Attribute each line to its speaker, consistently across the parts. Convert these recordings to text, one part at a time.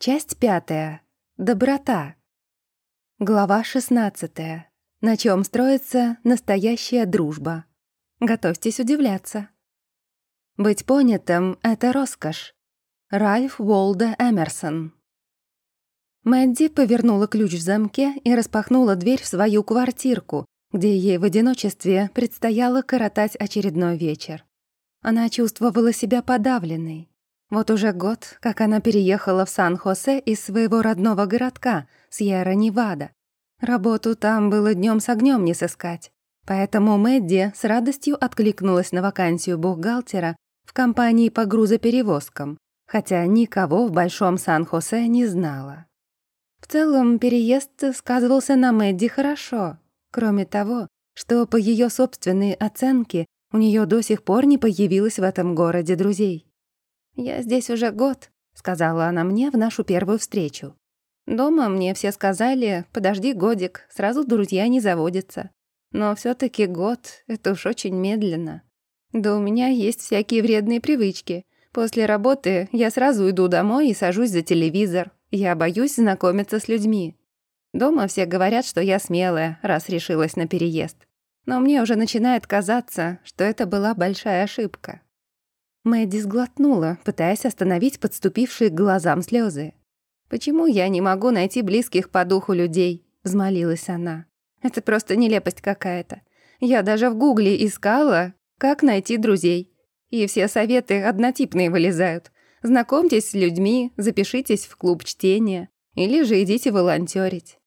Speaker 1: Часть пятая. Доброта. Глава шестнадцатая. На чем строится настоящая дружба. Готовьтесь удивляться. Быть понятым — это роскошь. Ральф Уолда Эмерсон. Мэдди повернула ключ в замке и распахнула дверь в свою квартирку, где ей в одиночестве предстояло коротать очередной вечер. Она чувствовала себя подавленной. Вот уже год, как она переехала в Сан-Хосе из своего родного городка, Сьерра-Невада. Работу там было днем с огнем не сыскать. Поэтому Мэдди с радостью откликнулась на вакансию бухгалтера в компании по грузоперевозкам, хотя никого в Большом Сан-Хосе не знала. В целом, переезд сказывался на Мэдди хорошо, кроме того, что по ее собственной оценке у нее до сих пор не появилось в этом городе друзей. «Я здесь уже год», — сказала она мне в нашу первую встречу. «Дома мне все сказали, подожди годик, сразу друзья не заводятся. Но все таки год — это уж очень медленно. Да у меня есть всякие вредные привычки. После работы я сразу иду домой и сажусь за телевизор. Я боюсь знакомиться с людьми. Дома все говорят, что я смелая, раз решилась на переезд. Но мне уже начинает казаться, что это была большая ошибка. Мэдди сглотнула, пытаясь остановить подступившие к глазам слезы. «Почему я не могу найти близких по духу людей?» — взмолилась она. «Это просто нелепость какая-то. Я даже в гугле искала, как найти друзей. И все советы однотипные вылезают. Знакомьтесь с людьми, запишитесь в клуб чтения. Или же идите волонтерить.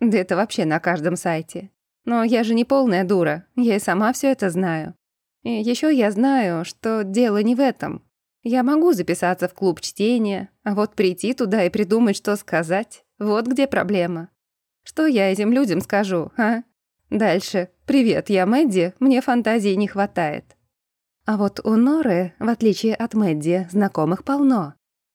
Speaker 1: Да это вообще на каждом сайте. Но я же не полная дура, я и сама все это знаю. И еще я знаю, что дело не в этом. Я могу записаться в клуб чтения, а вот прийти туда и придумать, что сказать, вот где проблема. Что я этим людям скажу, а? Дальше. «Привет, я Мэдди, мне фантазии не хватает». А вот у Норы, в отличие от Мэдди, знакомых полно.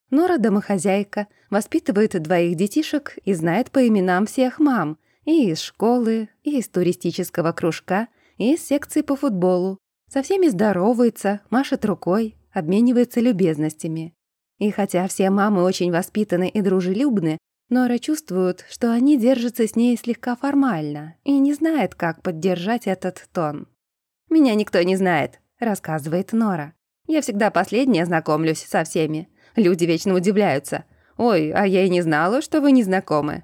Speaker 1: Нора домохозяйка, воспитывает двоих детишек и знает по именам всех мам, и из школы, и из туристического кружка, и из секции по футболу, со всеми здоровается, машет рукой, обменивается любезностями. И хотя все мамы очень воспитаны и дружелюбны, Нора чувствует, что они держатся с ней слегка формально и не знает, как поддержать этот тон. «Меня никто не знает», — рассказывает Нора. «Я всегда последняя знакомлюсь со всеми. Люди вечно удивляются. «Ой, а я и не знала, что вы не знакомы».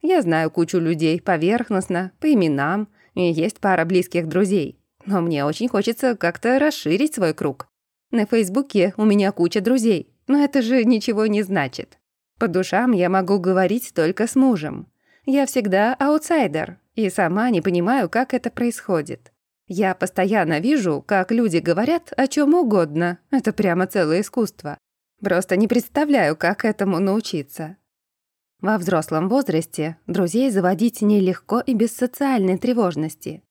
Speaker 1: Я знаю кучу людей поверхностно, по именам, и есть пара близких друзей. Но мне очень хочется как-то расширить свой круг. На Фейсбуке у меня куча друзей, но это же ничего не значит. По душам я могу говорить только с мужем. Я всегда аутсайдер, и сама не понимаю, как это происходит. Я постоянно вижу, как люди говорят о чем угодно. Это прямо целое искусство. Просто не представляю, как этому научиться. Во взрослом возрасте друзей заводить нелегко и без социальной тревожности.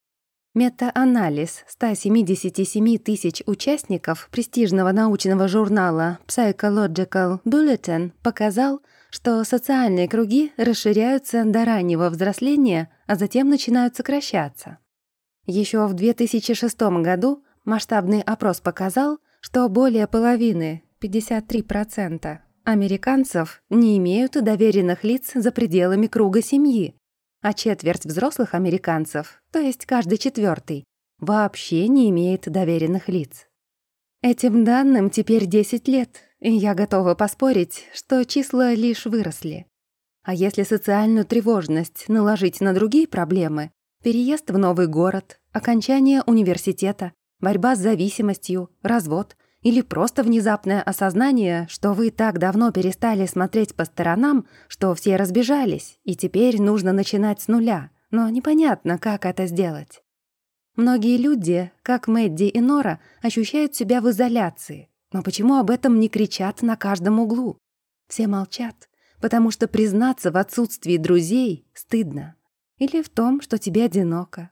Speaker 1: Мета-анализ 177 тысяч участников престижного научного журнала Psychological Bulletin показал, что социальные круги расширяются до раннего взросления, а затем начинают сокращаться. Еще в 2006 году масштабный опрос показал, что более половины, 53%, американцев не имеют доверенных лиц за пределами круга семьи, а четверть взрослых американцев, то есть каждый четвертый, вообще не имеет доверенных лиц. Этим данным теперь 10 лет, и я готова поспорить, что числа лишь выросли. А если социальную тревожность наложить на другие проблемы, переезд в новый город, окончание университета, борьба с зависимостью, развод или просто внезапное осознание, что вы так давно перестали смотреть по сторонам, что все разбежались, и теперь нужно начинать с нуля, но непонятно, как это сделать. Многие люди, как Мэдди и Нора, ощущают себя в изоляции, но почему об этом не кричат на каждом углу? Все молчат, потому что признаться в отсутствии друзей стыдно. Или в том, что тебе одиноко.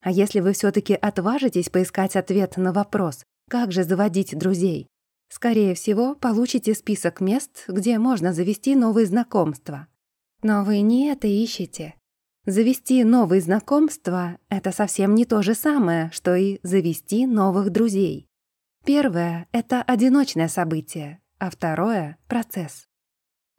Speaker 1: А если вы все таки отважитесь поискать ответ на вопрос, как же заводить друзей? Скорее всего, получите список мест, где можно завести новые знакомства. Но вы не это ищете. Завести новые знакомства — это совсем не то же самое, что и завести новых друзей. Первое — это одиночное событие, а второе — процесс.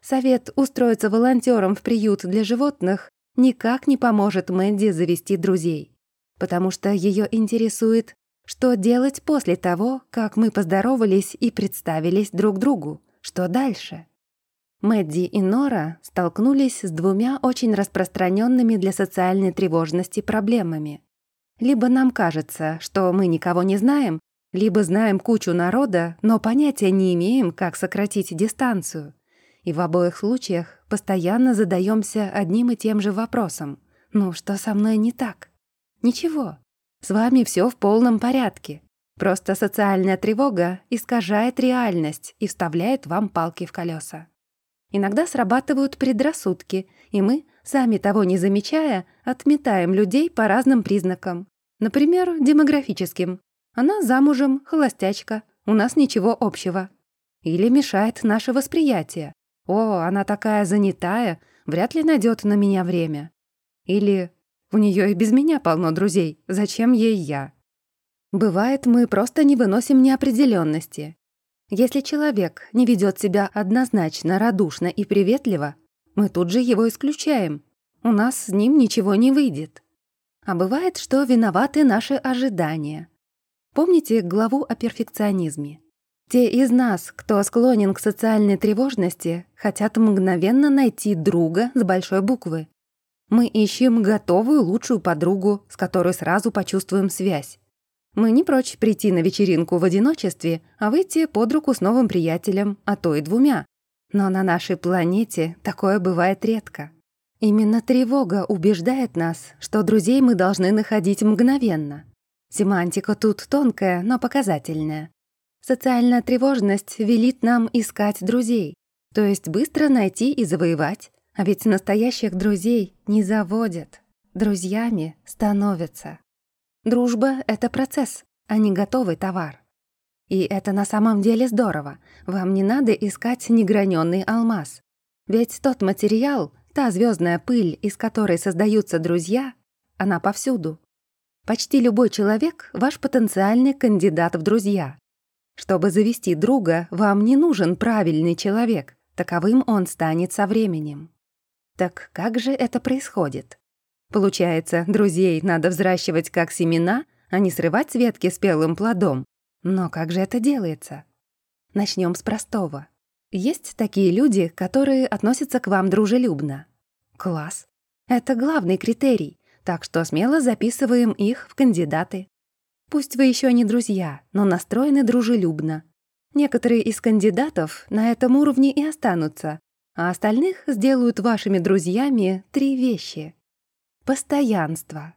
Speaker 1: Совет устроиться волонтером в приют для животных никак не поможет Мэдди завести друзей, потому что ее интересует, что делать после того, как мы поздоровались и представились друг другу, что дальше. Мэдди и Нора столкнулись с двумя очень распространенными для социальной тревожности проблемами. Либо нам кажется, что мы никого не знаем, либо знаем кучу народа, но понятия не имеем, как сократить дистанцию. И в обоих случаях постоянно задаемся одним и тем же вопросом. «Ну, что со мной не так?» «Ничего. С вами все в полном порядке. Просто социальная тревога искажает реальность и вставляет вам палки в колеса. Иногда срабатывают предрассудки, и мы, сами того не замечая, отметаем людей по разным признакам. Например, демографическим. Она замужем, холостячка, у нас ничего общего. Или мешает наше восприятие. О, она такая занятая, вряд ли найдет на меня время. Или у нее и без меня полно друзей, зачем ей я? Бывает, мы просто не выносим неопределенности если человек не ведет себя однозначно, радушно и приветливо, мы тут же его исключаем. У нас с ним ничего не выйдет. А бывает, что виноваты наши ожидания. Помните главу о перфекционизме? Те из нас, кто склонен к социальной тревожности, хотят мгновенно найти друга с большой буквы. Мы ищем готовую лучшую подругу, с которой сразу почувствуем связь. Мы не прочь прийти на вечеринку в одиночестве, а выйти под руку с новым приятелем, а то и двумя. Но на нашей планете такое бывает редко. Именно тревога убеждает нас, что друзей мы должны находить мгновенно. Семантика тут тонкая, но показательная. Социальная тревожность велит нам искать друзей, то есть быстро найти и завоевать, а ведь настоящих друзей не заводят, друзьями становятся. Дружба — это процесс, а не готовый товар. И это на самом деле здорово. Вам не надо искать неграненный алмаз. Ведь тот материал, та звездная пыль, из которой создаются друзья, она повсюду. Почти любой человек — ваш потенциальный кандидат в друзья. Чтобы завести друга, вам не нужен правильный человек. Таковым он станет со временем. Так как же это происходит? Получается, друзей надо взращивать как семена, а не срывать с ветки спелым плодом. Но как же это делается? Начнем с простого. Есть такие люди, которые относятся к вам дружелюбно. Класс. Это главный критерий, так что смело записываем их в кандидаты. Пусть вы еще не друзья, но настроены дружелюбно. Некоторые из кандидатов на этом уровне и останутся, а остальных сделают вашими друзьями три вещи. Постоянство.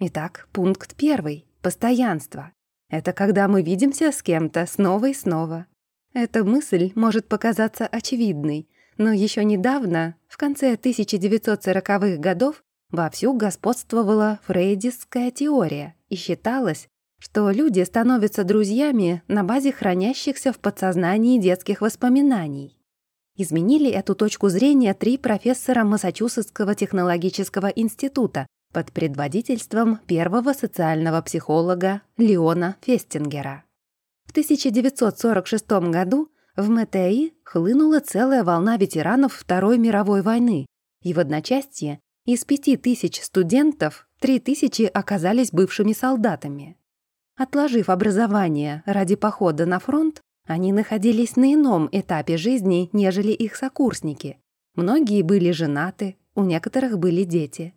Speaker 1: Итак, пункт первый — постоянство. Это когда мы видимся с кем-то снова и снова. Эта мысль может показаться очевидной, но еще недавно, в конце 1940-х годов, вовсю господствовала фрейдистская теория и считалось, что люди становятся друзьями на базе хранящихся в подсознании детских воспоминаний. Изменили эту точку зрения три профессора Массачусетского технологического института под предводительством первого социального психолога Леона Фестингера. В 1946 году в МТИ хлынула целая волна ветеранов Второй мировой войны, и в одночасье из пяти тысяч студентов три тысячи оказались бывшими солдатами. Отложив образование ради похода на фронт, они находились на ином этапе жизни, нежели их сокурсники. Многие были женаты, у некоторых были дети.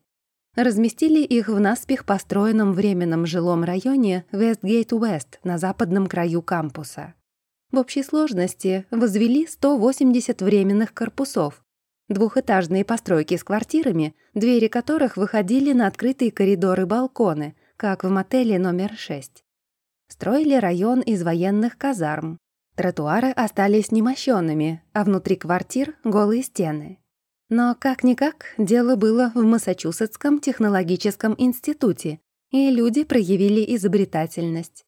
Speaker 1: Разместили их в наспех построенном временном жилом районе Вестгейт-Уэст на западном краю кампуса. В общей сложности возвели 180 временных корпусов, двухэтажные постройки с квартирами, двери которых выходили на открытые коридоры-балконы, как в мотеле номер 6. Строили район из военных казарм, Тротуары остались немощенными, а внутри квартир — голые стены. Но как-никак дело было в Массачусетском технологическом институте, и люди проявили изобретательность.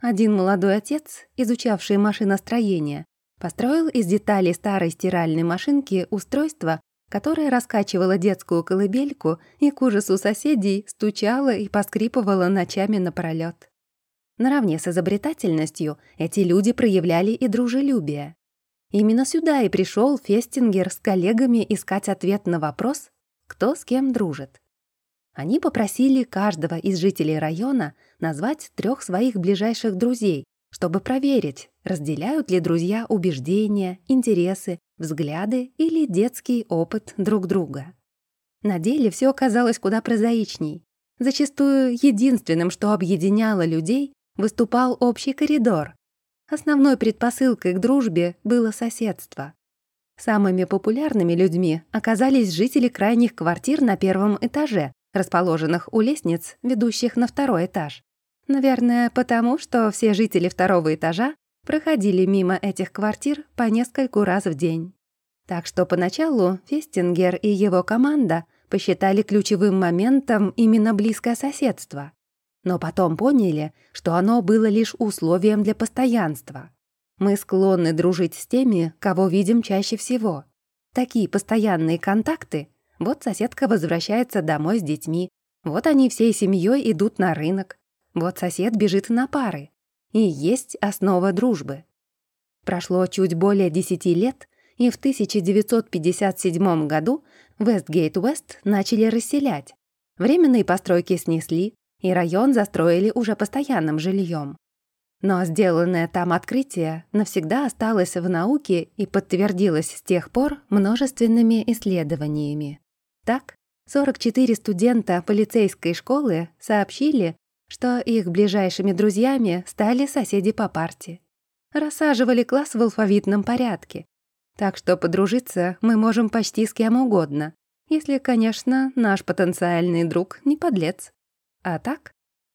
Speaker 1: Один молодой отец, изучавший машиностроение, построил из деталей старой стиральной машинки устройство, которое раскачивало детскую колыбельку и к ужасу соседей стучало и поскрипывало ночами напролёт. Наравне с изобретательностью эти люди проявляли и дружелюбие. Именно сюда и пришел Фестингер с коллегами искать ответ на вопрос, кто с кем дружит. Они попросили каждого из жителей района назвать трех своих ближайших друзей, чтобы проверить, разделяют ли друзья убеждения, интересы, взгляды или детский опыт друг друга. На деле все оказалось куда прозаичней. Зачастую единственным, что объединяло людей, выступал общий коридор. Основной предпосылкой к дружбе было соседство. Самыми популярными людьми оказались жители крайних квартир на первом этаже, расположенных у лестниц, ведущих на второй этаж. Наверное, потому что все жители второго этажа проходили мимо этих квартир по нескольку раз в день. Так что поначалу Фестингер и его команда посчитали ключевым моментом именно близкое соседство. Но потом поняли, что оно было лишь условием для постоянства. Мы склонны дружить с теми, кого видим чаще всего. Такие постоянные контакты вот соседка возвращается домой с детьми. Вот они всей семьей идут на рынок. Вот сосед бежит на пары. И есть основа дружбы. Прошло чуть более десяти лет, и в 1957 году Вестгейт-Уэст начали расселять. Временные постройки снесли, и район застроили уже постоянным жильем. Но сделанное там открытие навсегда осталось в науке и подтвердилось с тех пор множественными исследованиями. Так, 44 студента полицейской школы сообщили, что их ближайшими друзьями стали соседи по парте. Рассаживали класс в алфавитном порядке. Так что подружиться мы можем почти с кем угодно, если, конечно, наш потенциальный друг не подлец. А так,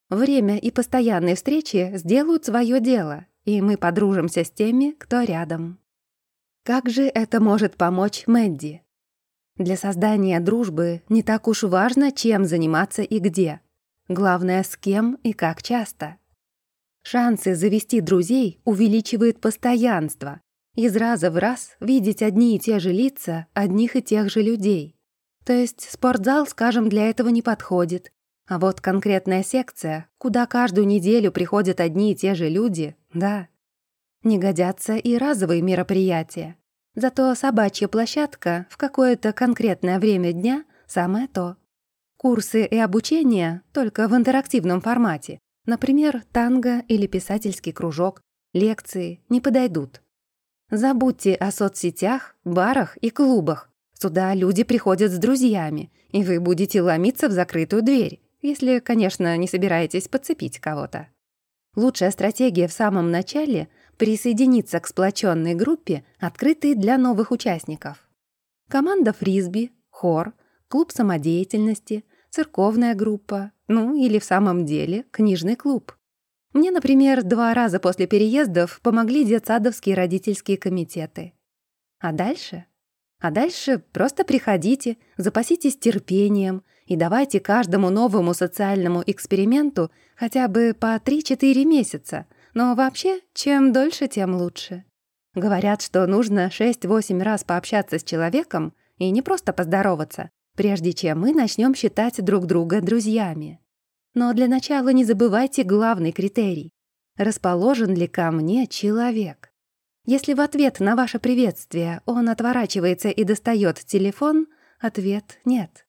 Speaker 1: время и постоянные встречи сделают свое дело, и мы подружимся с теми, кто рядом. Как же это может помочь Мэдди? Для создания дружбы не так уж важно, чем заниматься и где. Главное, с кем и как часто. Шансы завести друзей увеличивает постоянство. Из раза в раз видеть одни и те же лица одних и тех же людей. То есть спортзал, скажем, для этого не подходит. А вот конкретная секция, куда каждую неделю приходят одни и те же люди, да. Не годятся и разовые мероприятия. Зато собачья площадка в какое-то конкретное время дня — самое то. Курсы и обучение только в интерактивном формате. Например, танго или писательский кружок, лекции не подойдут. Забудьте о соцсетях, барах и клубах. Сюда люди приходят с друзьями, и вы будете ломиться в закрытую дверь, если, конечно, не собираетесь подцепить кого-то. Лучшая стратегия в самом начале присоединиться к сплоченной группе, открытой для новых участников. Команда фрисби, хор, клуб самодеятельности, церковная группа, ну или в самом деле книжный клуб. Мне, например, два раза после переездов помогли детсадовские родительские комитеты. А дальше? А дальше просто приходите, запаситесь терпением и давайте каждому новому социальному эксперименту хотя бы по 3-4 месяца — но вообще, чем дольше, тем лучше. Говорят, что нужно 6-8 раз пообщаться с человеком и не просто поздороваться, прежде чем мы начнем считать друг друга друзьями. Но для начала не забывайте главный критерий. Расположен ли ко мне человек? Если в ответ на ваше приветствие он отворачивается и достает телефон, ответ «нет».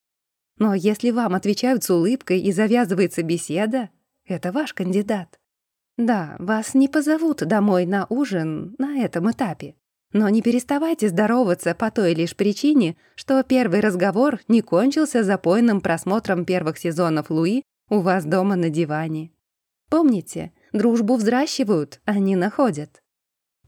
Speaker 1: Но если вам отвечают с улыбкой и завязывается беседа, это ваш кандидат. Да, вас не позовут домой на ужин на этом этапе. Но не переставайте здороваться по той лишь причине, что первый разговор не кончился запойным просмотром первых сезонов Луи у вас дома на диване. Помните, дружбу взращивают, а не находят.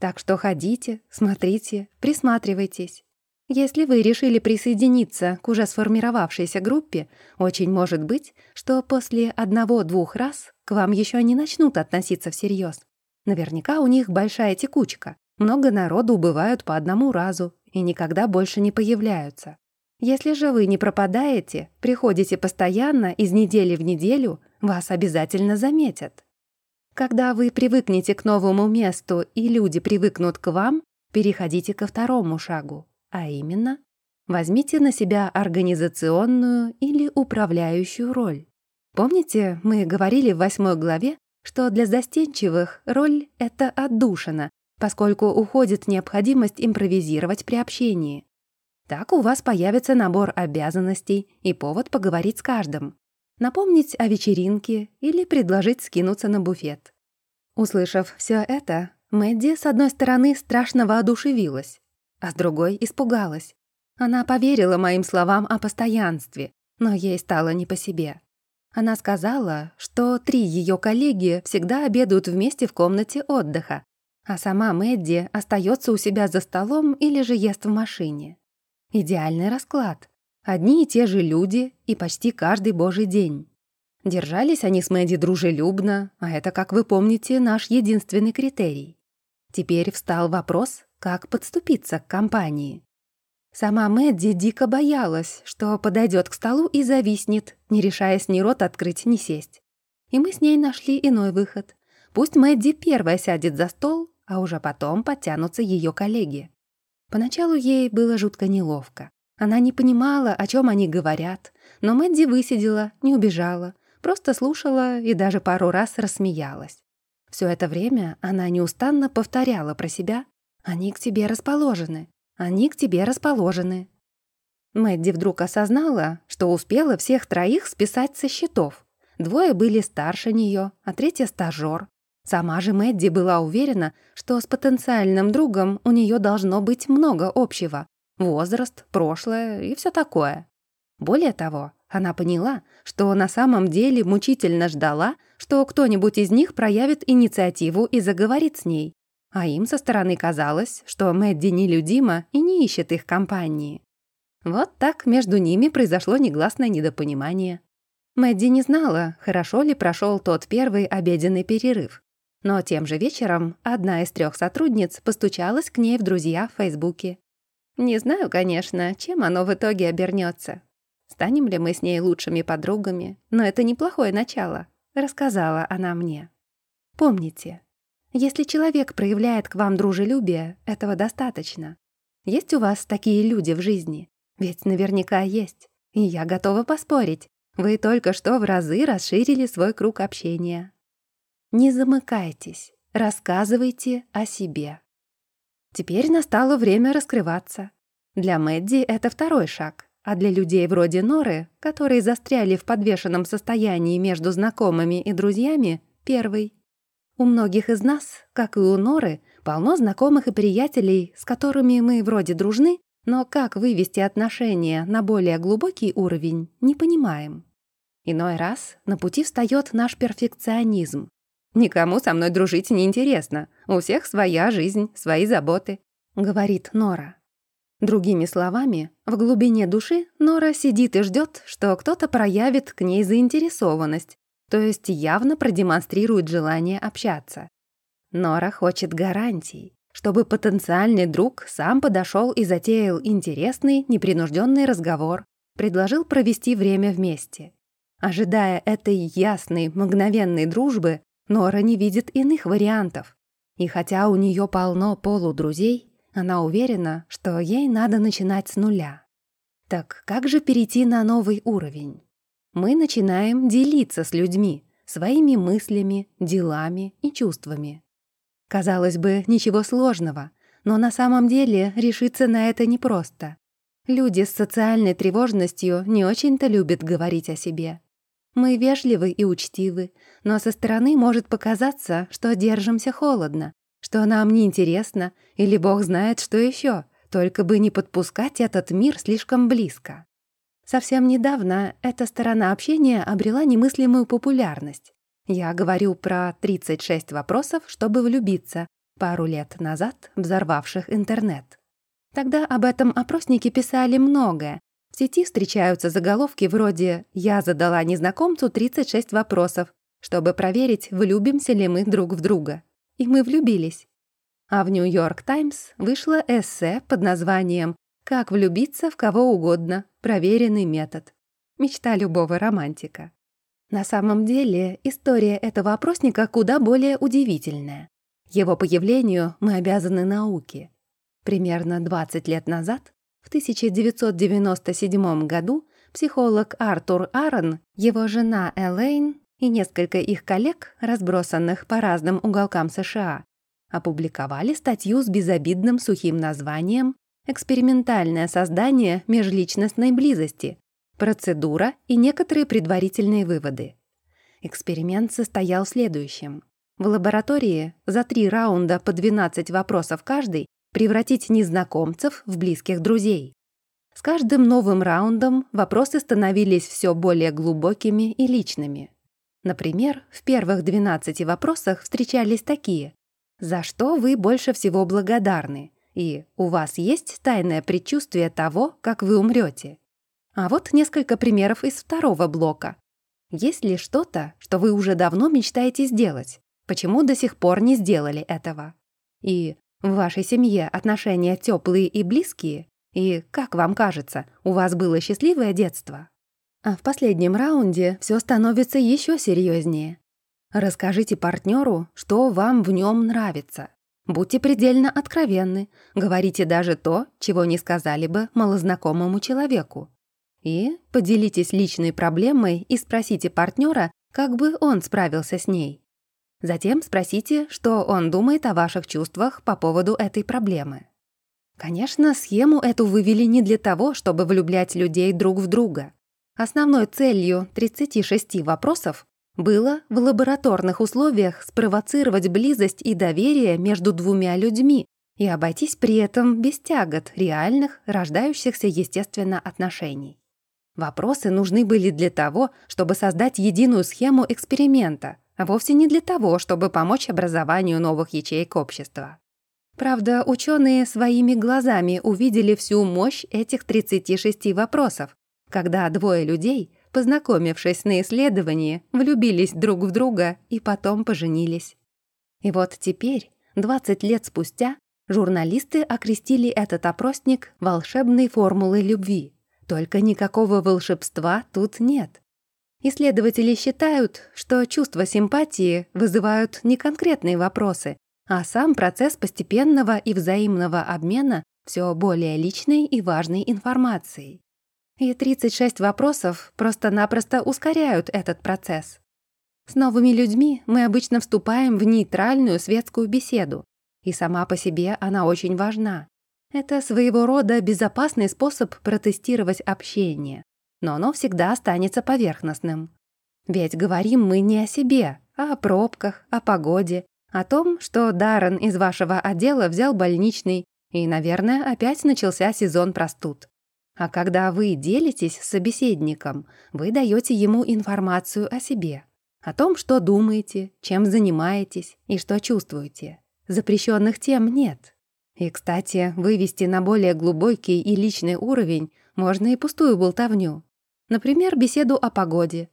Speaker 1: Так что ходите, смотрите, присматривайтесь. Если вы решили присоединиться к уже сформировавшейся группе, очень может быть, что после одного-двух раз к вам еще не начнут относиться всерьез. Наверняка у них большая текучка. Много народу убывают по одному разу и никогда больше не появляются. Если же вы не пропадаете, приходите постоянно из недели в неделю, вас обязательно заметят. Когда вы привыкнете к новому месту и люди привыкнут к вам, переходите ко второму шагу. А именно, возьмите на себя организационную или управляющую роль. Помните, мы говорили в восьмой главе, что для застенчивых роль — это отдушина, поскольку уходит необходимость импровизировать при общении. Так у вас появится набор обязанностей и повод поговорить с каждым, напомнить о вечеринке или предложить скинуться на буфет. Услышав все это, Мэдди, с одной стороны, страшно воодушевилась, а с другой испугалась. Она поверила моим словам о постоянстве, но ей стало не по себе. Она сказала, что три ее коллеги всегда обедают вместе в комнате отдыха, а сама Мэдди остается у себя за столом или же ест в машине. Идеальный расклад. Одни и те же люди и почти каждый божий день. Держались они с Мэдди дружелюбно, а это, как вы помните, наш единственный критерий. Теперь встал вопрос, как подступиться к компании. Сама Мэдди дико боялась, что подойдет к столу и зависнет, не решаясь ни рот открыть, ни сесть. И мы с ней нашли иной выход. Пусть Мэдди первая сядет за стол, а уже потом подтянутся ее коллеги. Поначалу ей было жутко неловко. Она не понимала, о чем они говорят, но Мэдди высидела, не убежала, просто слушала и даже пару раз рассмеялась. Все это время она неустанно повторяла про себя «Они к тебе расположены, они к тебе расположены». Мэдди вдруг осознала, что успела всех троих списать со счетов. Двое были старше нее, а третья — стажёр. Сама же Мэдди была уверена, что с потенциальным другом у нее должно быть много общего. Возраст, прошлое и все такое. Более того, она поняла, что на самом деле мучительно ждала, что кто-нибудь из них проявит инициативу и заговорит с ней. А им со стороны казалось, что Мэдди нелюдима и не ищет их компании. Вот так между ними произошло негласное недопонимание. Мэдди не знала, хорошо ли прошел тот первый обеденный перерыв. Но тем же вечером одна из трех сотрудниц постучалась к ней в друзья в Фейсбуке. Не знаю, конечно, чем оно в итоге обернется. Станем ли мы с ней лучшими подругами? Но это неплохое начало, рассказала она мне. Помните, если человек проявляет к вам дружелюбие, этого достаточно. Есть у вас такие люди в жизни? Ведь наверняка есть. И я готова поспорить. Вы только что в разы расширили свой круг общения. Не замыкайтесь, рассказывайте о себе. Теперь настало время раскрываться. Для Мэдди это второй шаг. А для людей вроде Норы, которые застряли в подвешенном состоянии между знакомыми и друзьями, первый. У многих из нас, как и у Норы, полно знакомых и приятелей, с которыми мы вроде дружны, но как вывести отношения на более глубокий уровень, не понимаем. Иной раз на пути встает наш перфекционизм. «Никому со мной дружить не интересно. У всех своя жизнь, свои заботы», — говорит Нора. Другими словами, в глубине души Нора сидит и ждет, что кто-то проявит к ней заинтересованность, то есть явно продемонстрирует желание общаться. Нора хочет гарантий, чтобы потенциальный друг сам подошел и затеял интересный, непринужденный разговор, предложил провести время вместе. Ожидая этой ясной, мгновенной дружбы, Нора не видит иных вариантов. И хотя у нее полно полудрузей, она уверена, что ей надо начинать с нуля. Так как же перейти на новый уровень? Мы начинаем делиться с людьми, своими мыслями, делами и чувствами. Казалось бы, ничего сложного, но на самом деле решиться на это непросто. Люди с социальной тревожностью не очень-то любят говорить о себе. Мы вежливы и учтивы, но со стороны может показаться, что держимся холодно, что нам не интересно, или бог знает, что еще, только бы не подпускать этот мир слишком близко. Совсем недавно эта сторона общения обрела немыслимую популярность. Я говорю про 36 вопросов, чтобы влюбиться, пару лет назад взорвавших интернет. Тогда об этом опроснике писали многое. В сети встречаются заголовки вроде «Я задала незнакомцу 36 вопросов, чтобы проверить, влюбимся ли мы друг в друга» и мы влюбились. А в «Нью-Йорк Таймс» вышло эссе под названием «Как влюбиться в кого угодно. Проверенный метод». Мечта любого романтика. На самом деле, история этого опросника куда более удивительная. Его появлению мы обязаны науке. Примерно 20 лет назад, в 1997 году, психолог Артур Аарон, его жена Элейн и несколько их коллег, разбросанных по разным уголкам США, опубликовали статью с безобидным сухим названием «Экспериментальное создание межличностной близости. Процедура и некоторые предварительные выводы». Эксперимент состоял в следующем. В лаборатории за три раунда по 12 вопросов каждый превратить незнакомцев в близких друзей. С каждым новым раундом вопросы становились все более глубокими и личными. Например, в первых 12 вопросах встречались такие «За что вы больше всего благодарны?» и «У вас есть тайное предчувствие того, как вы умрете?» А вот несколько примеров из второго блока. Есть ли что-то, что вы уже давно мечтаете сделать? Почему до сих пор не сделали этого? И в вашей семье отношения теплые и близкие? И, как вам кажется, у вас было счастливое детство? А в последнем раунде все становится еще серьезнее. Расскажите партнеру, что вам в нем нравится. Будьте предельно откровенны, говорите даже то, чего не сказали бы малознакомому человеку. И поделитесь личной проблемой и спросите партнера, как бы он справился с ней. Затем спросите, что он думает о ваших чувствах по поводу этой проблемы. Конечно, схему эту вывели не для того, чтобы влюблять людей друг в друга. Основной целью 36 вопросов было в лабораторных условиях спровоцировать близость и доверие между двумя людьми и обойтись при этом без тягот реальных, рождающихся естественно отношений. Вопросы нужны были для того, чтобы создать единую схему эксперимента, вовсе не для того, чтобы помочь образованию новых ячеек общества. Правда, ученые своими глазами увидели всю мощь этих 36 вопросов, когда двое людей, познакомившись на исследовании, влюбились друг в друга и потом поженились. И вот теперь, 20 лет спустя, журналисты окрестили этот опросник волшебной формулой любви. Только никакого волшебства тут нет. Исследователи считают, что чувства симпатии вызывают не конкретные вопросы, а сам процесс постепенного и взаимного обмена все более личной и важной информацией. И 36 вопросов просто-напросто ускоряют этот процесс. С новыми людьми мы обычно вступаем в нейтральную светскую беседу, и сама по себе она очень важна. Это своего рода безопасный способ протестировать общение, но оно всегда останется поверхностным. Ведь говорим мы не о себе, а о пробках, о погоде, о том, что Даррен из вашего отдела взял больничный, и, наверное, опять начался сезон простуд. А когда вы делитесь с собеседником, вы даете ему информацию о себе, о том, что думаете, чем занимаетесь и что чувствуете. Запрещенных тем нет. И, кстати, вывести на более глубокий и личный уровень можно и пустую болтовню. Например, беседу о погоде.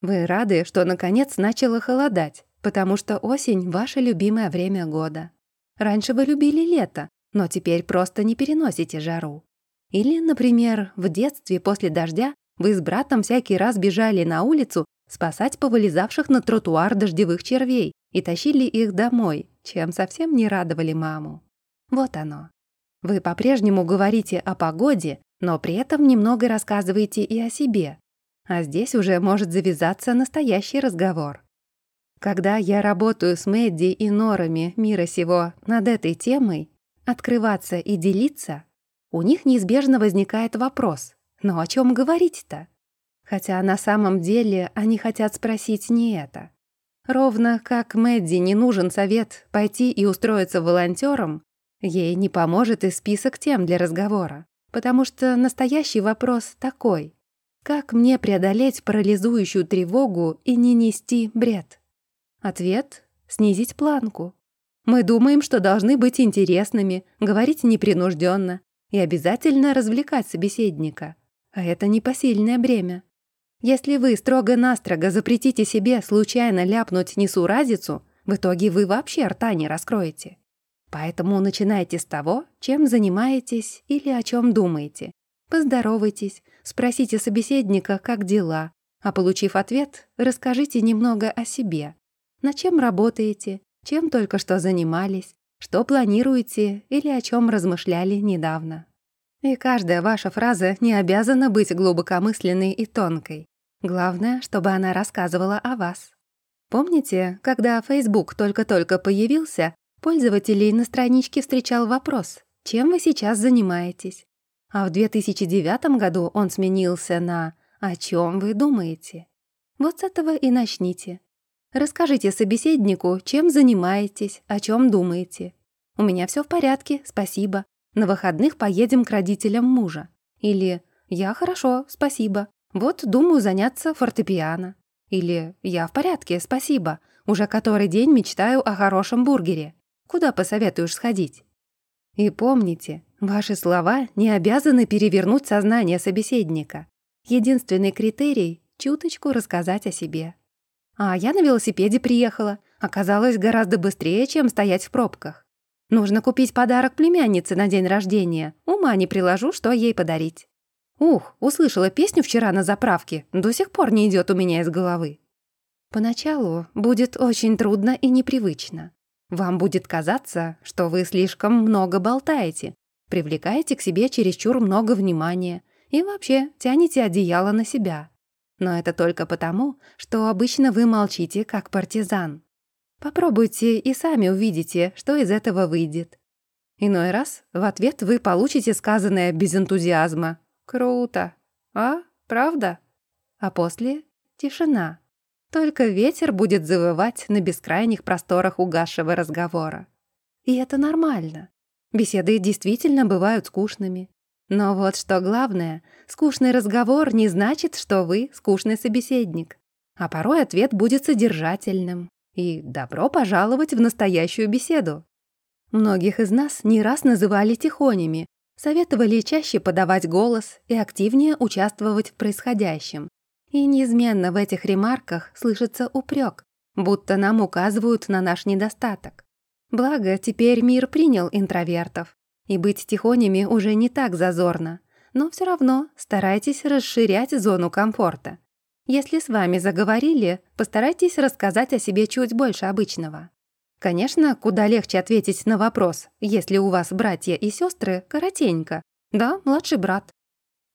Speaker 1: Вы рады, что наконец начало холодать, потому что осень — ваше любимое время года. Раньше вы любили лето, но теперь просто не переносите жару. Или, например, в детстве после дождя вы с братом всякий раз бежали на улицу спасать повылезавших на тротуар дождевых червей и тащили их домой, чем совсем не радовали маму. Вот оно. Вы по-прежнему говорите о погоде, но при этом немного рассказываете и о себе. А здесь уже может завязаться настоящий разговор. Когда я работаю с Мэдди и Норами мира сего над этой темой, открываться и делиться, у них неизбежно возникает вопрос, ну о чем говорить-то? Хотя на самом деле они хотят спросить не это. Ровно как Мэдди не нужен совет пойти и устроиться волонтером, ей не поможет и список тем для разговора, потому что настоящий вопрос такой. Как мне преодолеть парализующую тревогу и не нести бред? Ответ — снизить планку. Мы думаем, что должны быть интересными, говорить непринужденно и обязательно развлекать собеседника. А это непосильное бремя. Если вы строго-настрого запретите себе случайно ляпнуть несуразицу, в итоге вы вообще рта не раскроете. Поэтому начинайте с того, чем занимаетесь или о чем думаете. Поздоровайтесь, спросите собеседника, как дела, а получив ответ, расскажите немного о себе на чем работаете, чем только что занимались, что планируете или о чем размышляли недавно. И каждая ваша фраза не обязана быть глубокомысленной и тонкой. Главное, чтобы она рассказывала о вас. Помните, когда Facebook только-только появился, Пользователей на страничке встречал вопрос «Чем вы сейчас занимаетесь?». А в 2009 году он сменился на «О чем вы думаете?». Вот с этого и начните. Расскажите собеседнику, чем занимаетесь, о чем думаете. У меня все в порядке, спасибо. На выходных поедем к родителям мужа. Или «Я хорошо, спасибо. Вот думаю заняться фортепиано». Или «Я в порядке, спасибо. Уже который день мечтаю о хорошем бургере. Куда посоветуешь сходить?» И помните, ваши слова не обязаны перевернуть сознание собеседника. Единственный критерий — чуточку рассказать о себе. А я на велосипеде приехала. Оказалось гораздо быстрее, чем стоять в пробках. Нужно купить подарок племяннице на день рождения. Ума не приложу, что ей подарить. Ух, услышала песню вчера на заправке. До сих пор не идет у меня из головы. Поначалу будет очень трудно и непривычно. Вам будет казаться, что вы слишком много болтаете, привлекаете к себе чересчур много внимания и вообще тянете одеяло на себя. Но это только потому, что обычно вы молчите, как партизан. Попробуйте и сами увидите, что из этого выйдет. Иной раз в ответ вы получите сказанное без энтузиазма. «Круто! А, правда?» А после — тишина. Только ветер будет завывать на бескрайних просторах угасшего разговора. И это нормально. Беседы действительно бывают скучными. Но вот что главное, скучный разговор не значит, что вы скучный собеседник. А порой ответ будет содержательным, и добро пожаловать в настоящую беседу. Многих из нас не раз называли тихонями, советовали чаще подавать голос и активнее участвовать в происходящем. И неизменно в этих ремарках слышится упрек, будто нам указывают на наш недостаток. Благо, теперь мир принял интровертов, и быть тихонями уже не так зазорно, но все равно старайтесь расширять зону комфорта. Если с вами заговорили, постарайтесь рассказать о себе чуть больше обычного. Конечно, куда легче ответить на вопрос, если у вас братья и сестры, коротенько. Да, младший брат.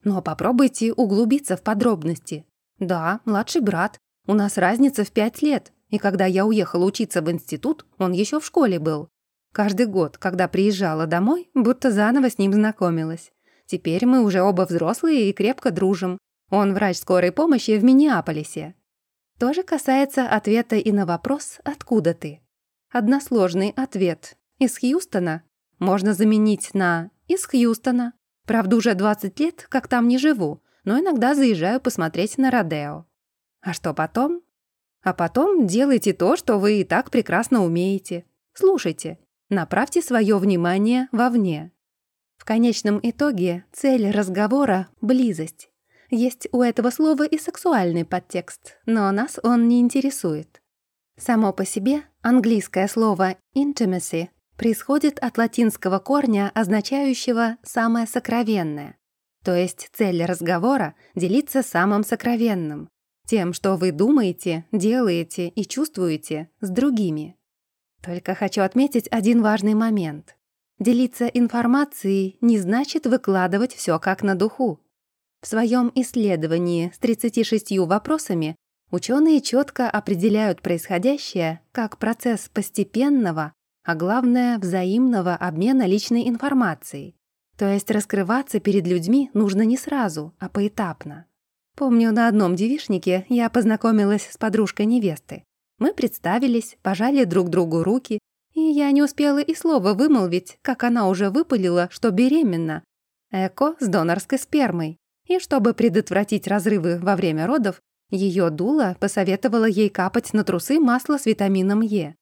Speaker 1: Но попробуйте углубиться в подробности. Да, младший брат. У нас разница в пять лет, и когда я уехала учиться в институт, он еще в школе был. Каждый год, когда приезжала домой, будто заново с ним знакомилась. Теперь мы уже оба взрослые и крепко дружим. Он врач скорой помощи в Миннеаполисе. То же касается ответа и на вопрос «Откуда ты?». Односложный ответ «Из Хьюстона» можно заменить на «Из Хьюстона». Правда, уже 20 лет, как там не живу, но иногда заезжаю посмотреть на Родео. А что потом? А потом делайте то, что вы и так прекрасно умеете. Слушайте, направьте свое внимание вовне. В конечном итоге цель разговора — близость. Есть у этого слова и сексуальный подтекст, но нас он не интересует. Само по себе английское слово intimacy происходит от латинского корня, означающего «самое сокровенное». То есть цель разговора — делиться самым сокровенным, тем, что вы думаете, делаете и чувствуете с другими. Только хочу отметить один важный момент. Делиться информацией не значит выкладывать все как на духу. В своем исследовании с 36 вопросами ученые четко определяют происходящее как процесс постепенного, а главное взаимного обмена личной информацией. То есть раскрываться перед людьми нужно не сразу, а поэтапно. Помню, на одном девишнике я познакомилась с подружкой невесты. Мы представились, пожали друг другу руки, и я не успела и слова вымолвить, как она уже выпалила, что беременна. Эко с донорской спермой. И чтобы предотвратить разрывы во время родов, ее дула посоветовала ей капать на трусы масло с витамином Е.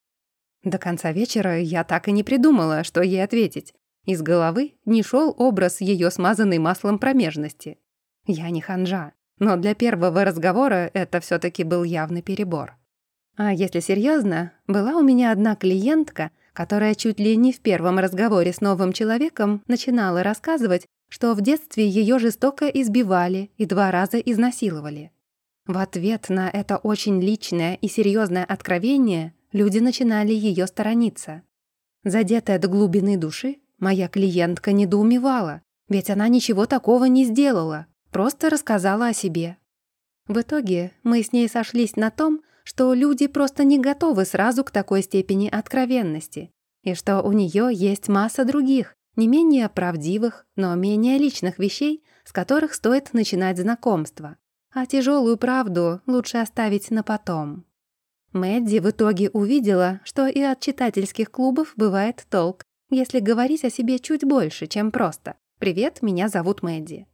Speaker 1: До конца вечера я так и не придумала, что ей ответить. Из головы не шел образ ее смазанной маслом промежности. Я не ханжа, но для первого разговора это все таки был явный перебор. А если серьезно, была у меня одна клиентка, которая чуть ли не в первом разговоре с новым человеком начинала рассказывать, что в детстве ее жестоко избивали и два раза изнасиловали. В ответ на это очень личное и серьезное откровение люди начинали ее сторониться. Задетая до глубины души, моя клиентка недоумевала, ведь она ничего такого не сделала, просто рассказала о себе. В итоге мы с ней сошлись на том, что люди просто не готовы сразу к такой степени откровенности, и что у нее есть масса других, не менее правдивых, но менее личных вещей, с которых стоит начинать знакомство. А тяжелую правду лучше оставить на потом. Мэдди в итоге увидела, что и от читательских клубов бывает толк, если говорить о себе чуть больше, чем просто «Привет, меня зовут Мэдди».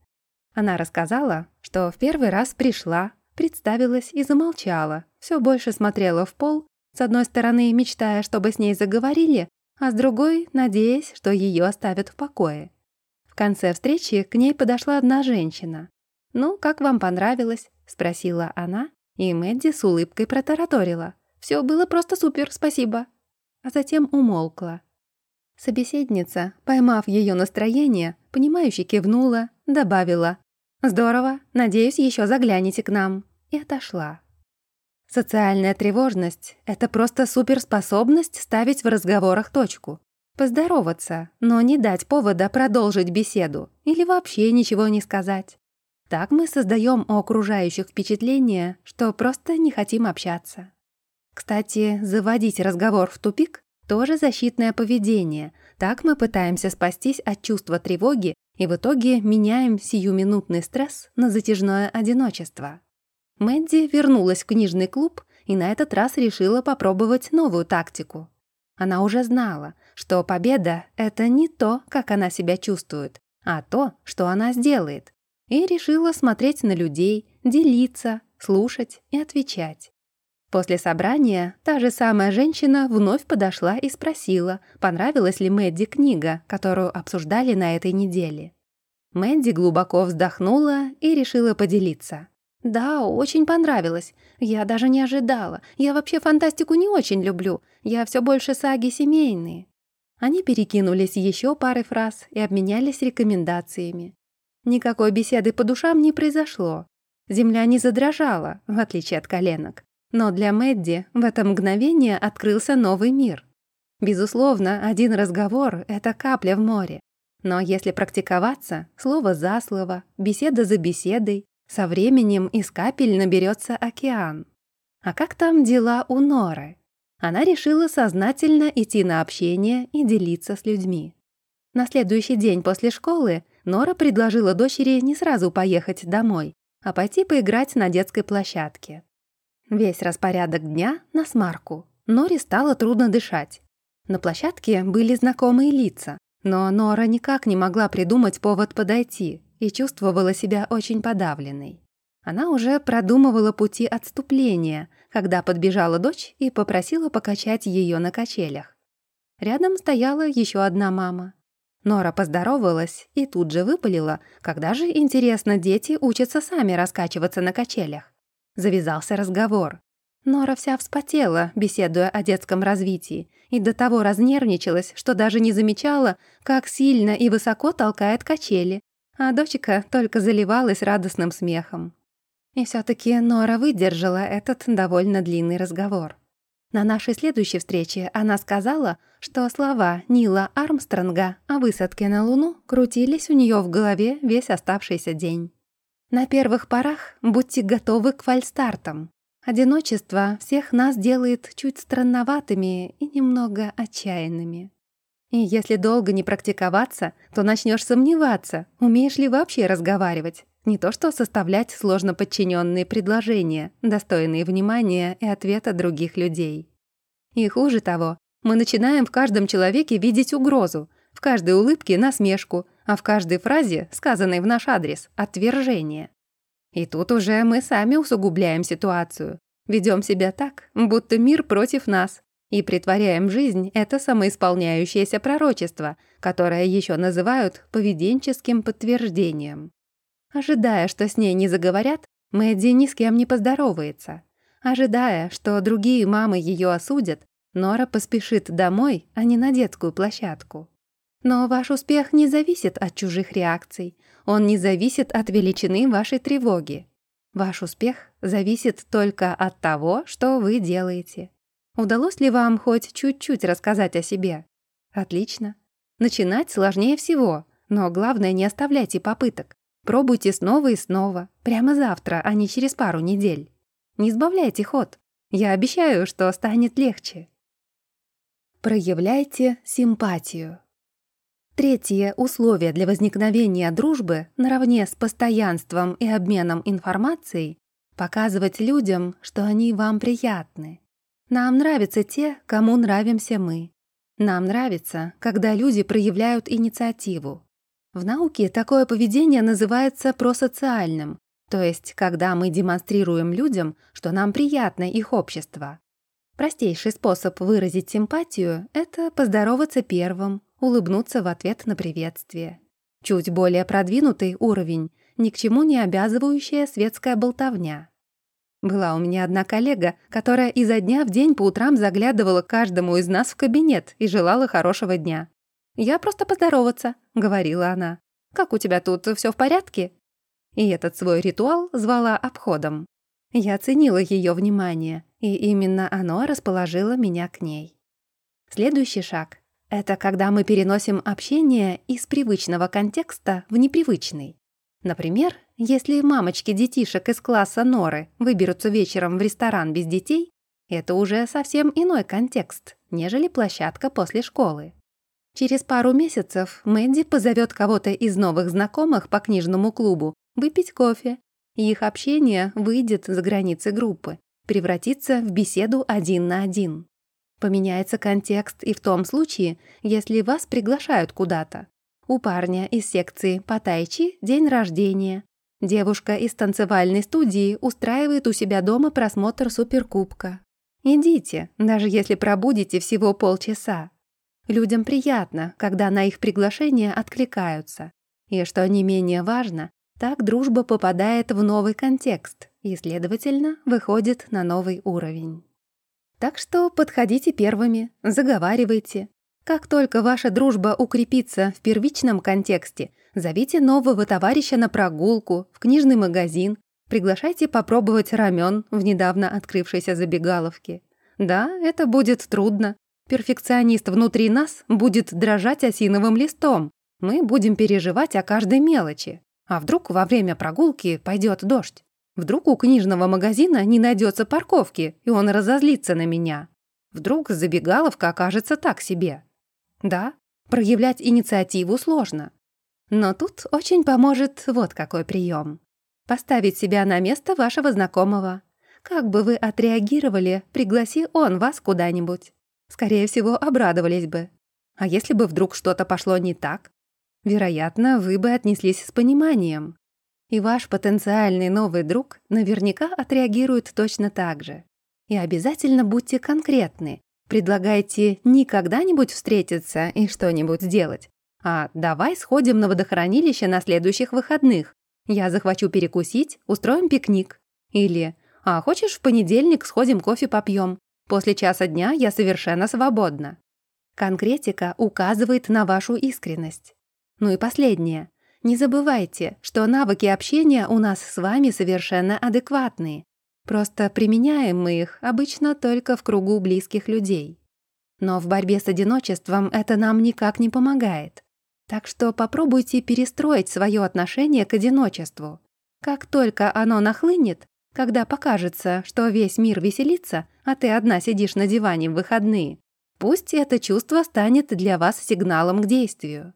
Speaker 1: Она рассказала, что в первый раз пришла, представилась и замолчала, все больше смотрела в пол, с одной стороны мечтая, чтобы с ней заговорили, а с другой надеясь, что ее оставят в покое. В конце встречи к ней подошла одна женщина. «Ну, как вам понравилось?» — спросила она, и Мэдди с улыбкой протараторила. «Все было просто супер, спасибо». А затем умолкла. Собеседница, поймав ее настроение, понимающе кивнула, добавила «Здорово, надеюсь, еще заглянете к нам» и отошла. Социальная тревожность — это просто суперспособность ставить в разговорах точку. Поздороваться, но не дать повода продолжить беседу или вообще ничего не сказать. Так мы создаем у окружающих впечатление, что просто не хотим общаться. Кстати, заводить разговор в тупик — тоже защитное поведение. Так мы пытаемся спастись от чувства тревоги и в итоге меняем сиюминутный стресс на затяжное одиночество. Мэдди вернулась в книжный клуб и на этот раз решила попробовать новую тактику. Она уже знала, что победа — это не то, как она себя чувствует, а то, что она сделает, и решила смотреть на людей, делиться, слушать и отвечать. После собрания та же самая женщина вновь подошла и спросила, понравилась ли Мэдди книга, которую обсуждали на этой неделе. Мэдди глубоко вздохнула и решила поделиться. «Да, очень понравилось. Я даже не ожидала. Я вообще фантастику не очень люблю. Я все больше саги семейные». Они перекинулись еще парой фраз и обменялись рекомендациями. Никакой беседы по душам не произошло. Земля не задрожала, в отличие от коленок. Но для Мэдди в это мгновение открылся новый мир. Безусловно, один разговор — это капля в море. Но если практиковаться, слово за слово, беседа за беседой, со временем из капель наберется океан. А как там дела у Норы? Она решила сознательно идти на общение и делиться с людьми. На следующий день после школы Нора предложила дочери не сразу поехать домой, а пойти поиграть на детской площадке. Весь распорядок дня на смарку. Норе стало трудно дышать. На площадке были знакомые лица, но Нора никак не могла придумать повод подойти, и чувствовала себя очень подавленной. Она уже продумывала пути отступления, когда подбежала дочь и попросила покачать ее на качелях. Рядом стояла еще одна мама. Нора поздоровалась и тут же выпалила, когда же, интересно, дети учатся сами раскачиваться на качелях. Завязался разговор. Нора вся вспотела, беседуя о детском развитии, и до того разнервничалась, что даже не замечала, как сильно и высоко толкает качели, а дочка только заливалась радостным смехом. И все таки Нора выдержала этот довольно длинный разговор. На нашей следующей встрече она сказала, что слова Нила Армстронга о высадке на Луну крутились у нее в голове весь оставшийся день. На первых порах будьте готовы к фальстартам. Одиночество всех нас делает чуть странноватыми и немного отчаянными. И если долго не практиковаться, то начнешь сомневаться, умеешь ли вообще разговаривать. Не то что составлять сложно подчиненные предложения, достойные внимания и ответа других людей. И хуже того, мы начинаем в каждом человеке видеть угрозу, в каждой улыбке насмешку, а в каждой фразе, сказанной в наш адрес, отвержение. И тут уже мы сами усугубляем ситуацию, ведем себя так, будто мир против нас, и притворяем жизнь это самоисполняющееся пророчество, которое еще называют поведенческим подтверждением. Ожидая, что с ней не заговорят, Мэдди ни с кем не поздоровается. Ожидая, что другие мамы ее осудят, Нора поспешит домой, а не на детскую площадку. Но ваш успех не зависит от чужих реакций, он не зависит от величины вашей тревоги. Ваш успех зависит только от того, что вы делаете. Удалось ли вам хоть чуть-чуть рассказать о себе? Отлично. Начинать сложнее всего, но главное не оставляйте попыток. Пробуйте снова и снова, прямо завтра, а не через пару недель. Не сбавляйте ход. Я обещаю, что станет легче. Проявляйте симпатию. Третье условие для возникновения дружбы наравне с постоянством и обменом информацией – показывать людям, что они вам приятны. Нам нравятся те, кому нравимся мы. Нам нравится, когда люди проявляют инициативу. В науке такое поведение называется просоциальным, то есть когда мы демонстрируем людям, что нам приятно их общество. Простейший способ выразить симпатию — это поздороваться первым, улыбнуться в ответ на приветствие. Чуть более продвинутый уровень — ни к чему не обязывающая светская болтовня. Была у меня одна коллега, которая изо дня в день по утрам заглядывала каждому из нас в кабинет и желала хорошего дня. «Я просто поздороваться», — говорила она. «Как у тебя тут, все в порядке?» И этот свой ритуал звала обходом. Я ценила ее внимание, и именно оно расположило меня к ней. Следующий шаг — это когда мы переносим общение из привычного контекста в непривычный. Например, если мамочки детишек из класса Норы выберутся вечером в ресторан без детей, это уже совсем иной контекст, нежели площадка после школы. Через пару месяцев Мэдди позовет кого-то из новых знакомых по книжному клубу выпить кофе, и их общение выйдет за границы группы, превратится в беседу один на один. Поменяется контекст и в том случае, если вас приглашают куда-то. У парня из секции по тайчи день рождения. Девушка из танцевальной студии устраивает у себя дома просмотр суперкубка. Идите, даже если пробудете всего полчаса. Людям приятно, когда на их приглашение откликаются. И, что не менее важно, так дружба попадает в новый контекст и, следовательно, выходит на новый уровень. Так что подходите первыми, заговаривайте. Как только ваша дружба укрепится в первичном контексте, зовите нового товарища на прогулку, в книжный магазин, приглашайте попробовать рамен в недавно открывшейся забегаловке. Да, это будет трудно. Перфекционист внутри нас будет дрожать осиновым листом. Мы будем переживать о каждой мелочи. А вдруг во время прогулки пойдет дождь? Вдруг у книжного магазина не найдется парковки, и он разозлится на меня? Вдруг забегаловка окажется так себе? Да, проявлять инициативу сложно. Но тут очень поможет вот какой прием. Поставить себя на место вашего знакомого. Как бы вы отреагировали, пригласи он вас куда-нибудь? Скорее всего, обрадовались бы. А если бы вдруг что-то пошло не так? вероятно, вы бы отнеслись с пониманием. И ваш потенциальный новый друг наверняка отреагирует точно так же. И обязательно будьте конкретны. Предлагайте не когда-нибудь встретиться и что-нибудь сделать, а давай сходим на водохранилище на следующих выходных. Я захвачу перекусить, устроим пикник. Или «А хочешь, в понедельник сходим кофе попьем? После часа дня я совершенно свободна». Конкретика указывает на вашу искренность. Ну и последнее. Не забывайте, что навыки общения у нас с вами совершенно адекватные. Просто применяем мы их обычно только в кругу близких людей. Но в борьбе с одиночеством это нам никак не помогает. Так что попробуйте перестроить свое отношение к одиночеству. Как только оно нахлынет, когда покажется, что весь мир веселится, а ты одна сидишь на диване в выходные, пусть это чувство станет для вас сигналом к действию.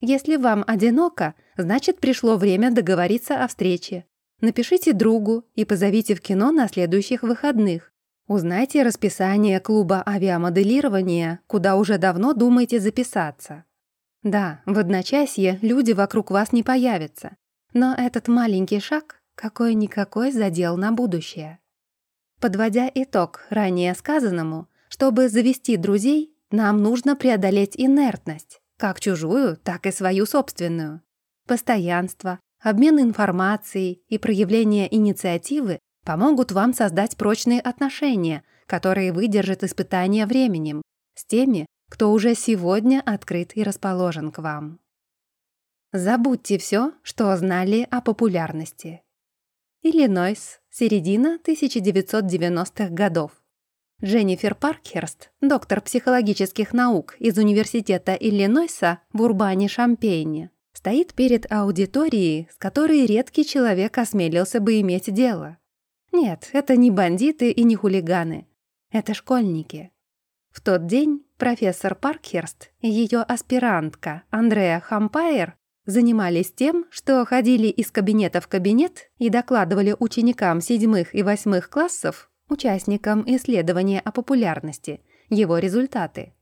Speaker 1: Если вам одиноко, значит, пришло время договориться о встрече. Напишите другу и позовите в кино на следующих выходных. Узнайте расписание клуба авиамоделирования, куда уже давно думаете записаться. Да, в одночасье люди вокруг вас не появятся, но этот маленький шаг какой-никакой задел на будущее. Подводя итог ранее сказанному, чтобы завести друзей, нам нужно преодолеть инертность. Как чужую, так и свою собственную. Постоянство, обмен информацией и проявление инициативы помогут вам создать прочные отношения, которые выдержат испытания временем, с теми, кто уже сегодня открыт и расположен к вам. Забудьте все, что знали о популярности. Иллинойс, середина 1990-х годов. Дженнифер Паркхерст, доктор психологических наук из Университета Иллинойса в Урбане-Шампейне, стоит перед аудиторией, с которой редкий человек осмелился бы иметь дело. Нет, это не бандиты и не хулиганы. Это школьники. В тот день профессор Паркхерст и ее аспирантка Андреа Хампайер занимались тем, что ходили из кабинета в кабинет и докладывали ученикам седьмых и восьмых классов, участникам исследования о популярности, его результаты.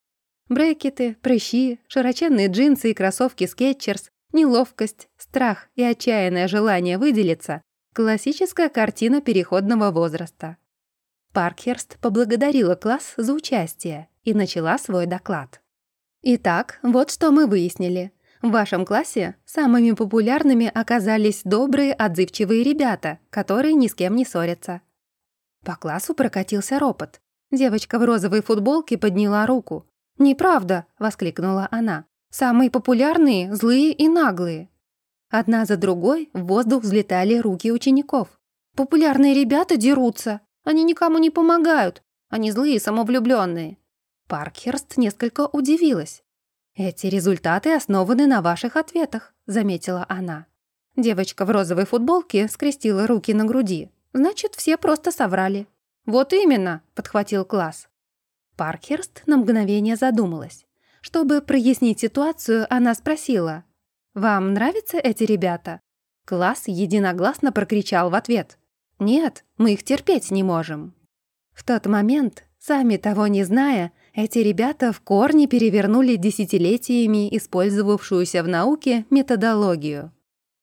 Speaker 1: Брекеты, прыщи, широченные джинсы и кроссовки Skechers, неловкость, страх и отчаянное желание выделиться – классическая картина переходного возраста. Паркхерст поблагодарила класс за участие и начала свой доклад. Итак, вот что мы выяснили. В вашем классе самыми популярными оказались добрые, отзывчивые ребята, которые ни с кем не ссорятся. По классу прокатился ропот. Девочка в розовой футболке подняла руку. «Неправда!» — воскликнула она. «Самые популярные — злые и наглые». Одна за другой в воздух взлетали руки учеников. «Популярные ребята дерутся. Они никому не помогают. Они злые и самовлюбленные. Паркхерст несколько удивилась. «Эти результаты основаны на ваших ответах», — заметила она. Девочка в розовой футболке скрестила руки на груди. «Значит, все просто соврали». «Вот именно», — подхватил класс. Паркхерст на мгновение задумалась. Чтобы прояснить ситуацию, она спросила. «Вам нравятся эти ребята?» Класс единогласно прокричал в ответ. «Нет, мы их терпеть не можем». В тот момент, сами того не зная, эти ребята в корне перевернули десятилетиями использовавшуюся в науке методологию.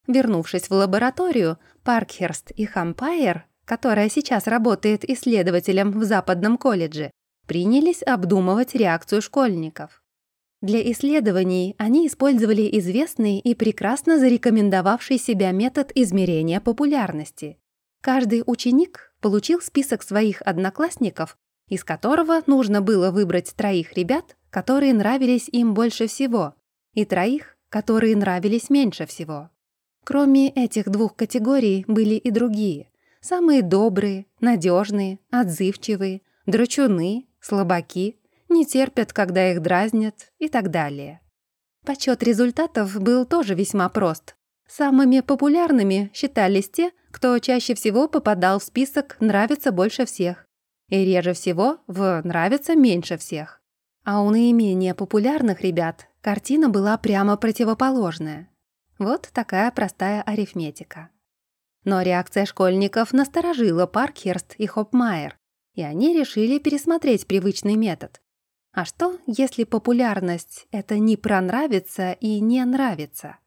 Speaker 1: Вернувшись в лабораторию, Паркхерст и Хампайер, которая сейчас работает исследователем в Западном колледже, принялись обдумывать реакцию школьников. Для исследований они использовали известный и прекрасно зарекомендовавший себя метод измерения популярности. Каждый ученик получил список своих одноклассников, из которого нужно было выбрать троих ребят, которые нравились им больше всего, и троих, которые нравились меньше всего. Кроме этих двух категорий были и другие. Самые добрые, надежные, отзывчивые, драчуны, слабаки, не терпят, когда их дразнят и так далее. Подсчет результатов был тоже весьма прост. Самыми популярными считались те, кто чаще всего попадал в список «нравится больше всех» и реже всего в «нравится меньше всех». А у наименее популярных ребят картина была прямо противоположная. Вот такая простая арифметика. Но реакция школьников насторожила Паркхерст и Хопмайер, и они решили пересмотреть привычный метод. А что, если популярность — это не про нравится и не нравится?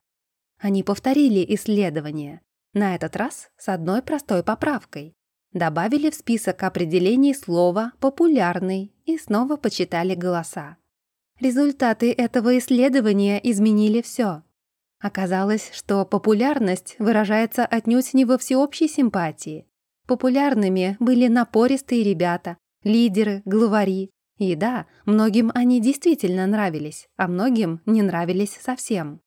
Speaker 1: Они повторили исследование, на этот раз с одной простой поправкой. Добавили в список определений слово «популярный» и снова почитали голоса. Результаты этого исследования изменили все. Оказалось, что популярность выражается отнюдь не во всеобщей симпатии. Популярными были напористые ребята, лидеры, главари. И да, многим они действительно нравились, а многим не нравились совсем.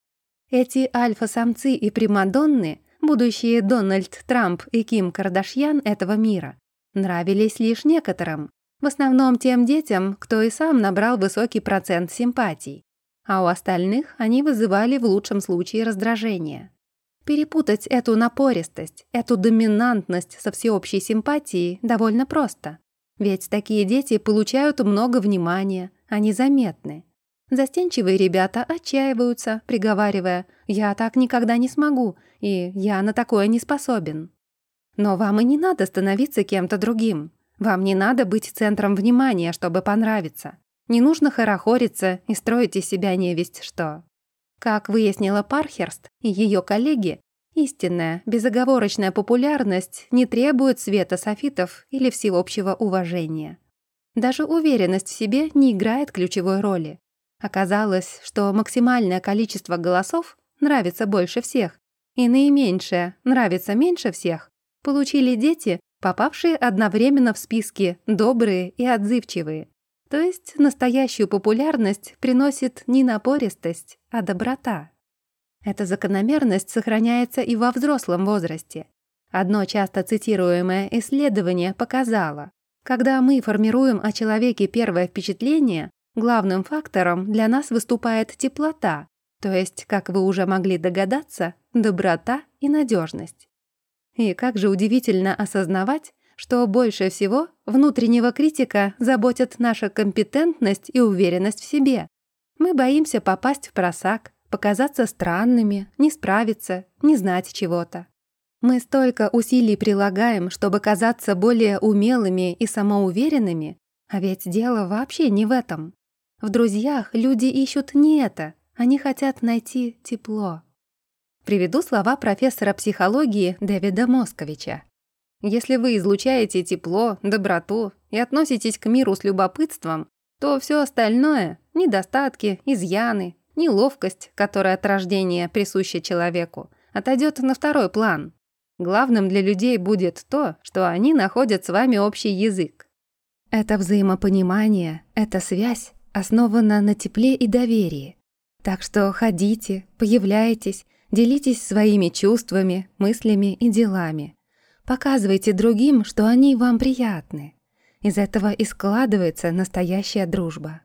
Speaker 1: Эти альфа-самцы и примадонны, будущие Дональд Трамп и Ким Кардашьян этого мира, нравились лишь некоторым, в основном тем детям, кто и сам набрал высокий процент симпатий, а у остальных они вызывали в лучшем случае раздражение. Перепутать эту напористость, эту доминантность со всеобщей симпатией довольно просто. Ведь такие дети получают много внимания, они заметны. Застенчивые ребята отчаиваются, приговаривая «я так никогда не смогу» и «я на такое не способен». Но вам и не надо становиться кем-то другим. Вам не надо быть центром внимания, чтобы понравиться. Не нужно хорохориться и строить из себя невесть что. Как выяснила Пархерст и ее коллеги, истинная, безоговорочная популярность не требует света софитов или всеобщего уважения. Даже уверенность в себе не играет ключевой роли. Оказалось, что максимальное количество голосов нравится больше всех, и наименьшее нравится меньше всех, получили дети, попавшие одновременно в списки добрые и отзывчивые. То есть настоящую популярность приносит не напористость, а доброта. Эта закономерность сохраняется и во взрослом возрасте. Одно часто цитируемое исследование показало, когда мы формируем о человеке первое впечатление, Главным фактором для нас выступает теплота, то есть, как вы уже могли догадаться, доброта и надежность. И как же удивительно осознавать, что больше всего внутреннего критика заботит наша компетентность и уверенность в себе. Мы боимся попасть в просак, показаться странными, не справиться, не знать чего-то. Мы столько усилий прилагаем, чтобы казаться более умелыми и самоуверенными, а ведь дело вообще не в этом. В друзьях люди ищут не это, они хотят найти тепло. Приведу слова профессора психологии Дэвида Московича. Если вы излучаете тепло, доброту и относитесь к миру с любопытством, то все остальное — недостатки, изъяны, неловкость, которая от рождения присуща человеку, отойдет на второй план. Главным для людей будет то, что они находят с вами общий язык. Это взаимопонимание, эта связь основана на тепле и доверии. Так что ходите, появляйтесь, делитесь своими чувствами, мыслями и делами. Показывайте другим, что они вам приятны. Из этого и складывается настоящая дружба.